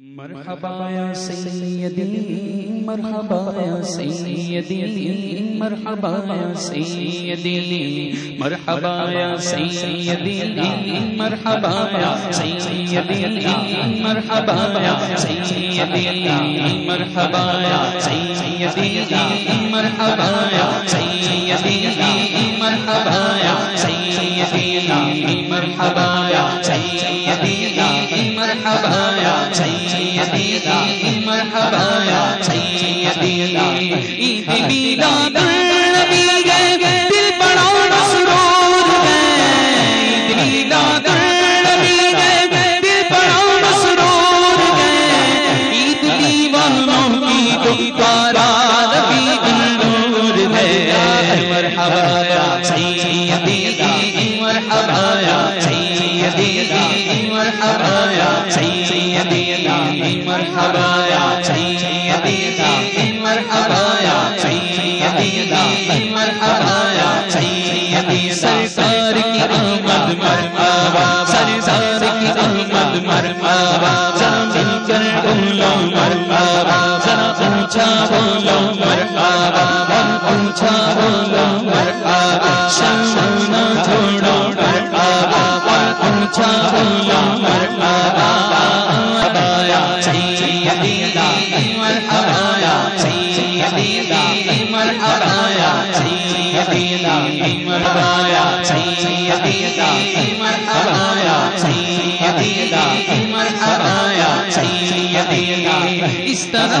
مرحبا یا سیدی، مرحبا یا سیدی، مرحبا یا سیدی، مرحبا یا سیدی، مرحبا یا سیدی، مرحبا یا سیدی، مرحبا یا سیدی، مرحبا یا سیدی، مرحبا یا سیدی، مرحبا عید میلاد گئے دل بڑا مسرور گئے عید میلاد گئے دل بڑا مسرور گئے عید کی نبی نور مرحبا یا سیدی مرحبا یا سیدی مرحبا یا سیدی مرحبا یا سیدی مرحبا۔ یا مرحبا یا سیدی سرکار کی آمد مرحبا، سرکار کی آمد مرحبا ذرا کر بولو مرحبا اس طرح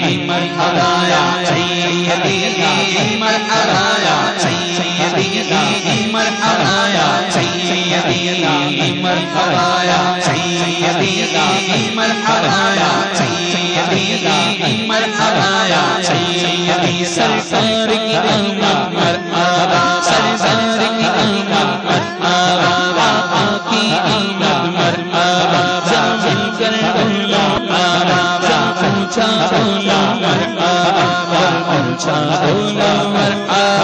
مرحبا یا سیدی مرحبا یا سیدی مرحبا یا سیدی مرحبا یا سیدی مرحبا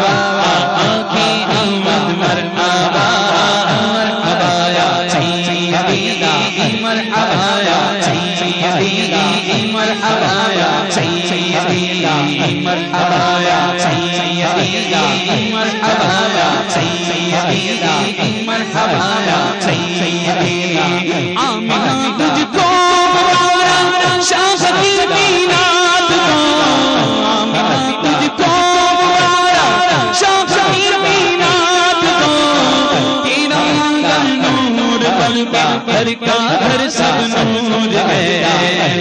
پر کا گھر سب نور ہے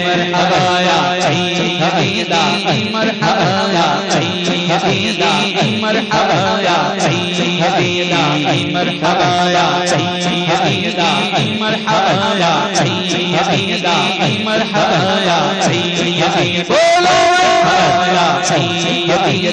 مرحبا یا سیدی مرحبا یا سیدی مرحبا یا سیدی مرحبا یا سیدی مرحبا یا سیدی مرحبا یا سیدی بولو مرحبا یا سیدی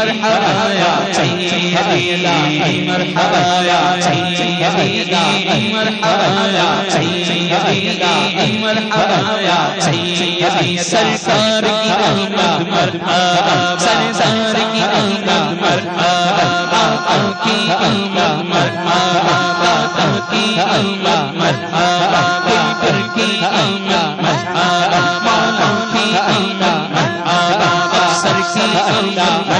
مرحبا یا سیدنا مرحبا یا مرحبا یا مرحبا یا سرکار کی آمد مرحبا سرکار کی آمد مرحبا آقا کی آمد مرحبا کی آمد مرحبا کی آمد مرحبا مولا کی آمد مرحبا سر کی آمد مرحبا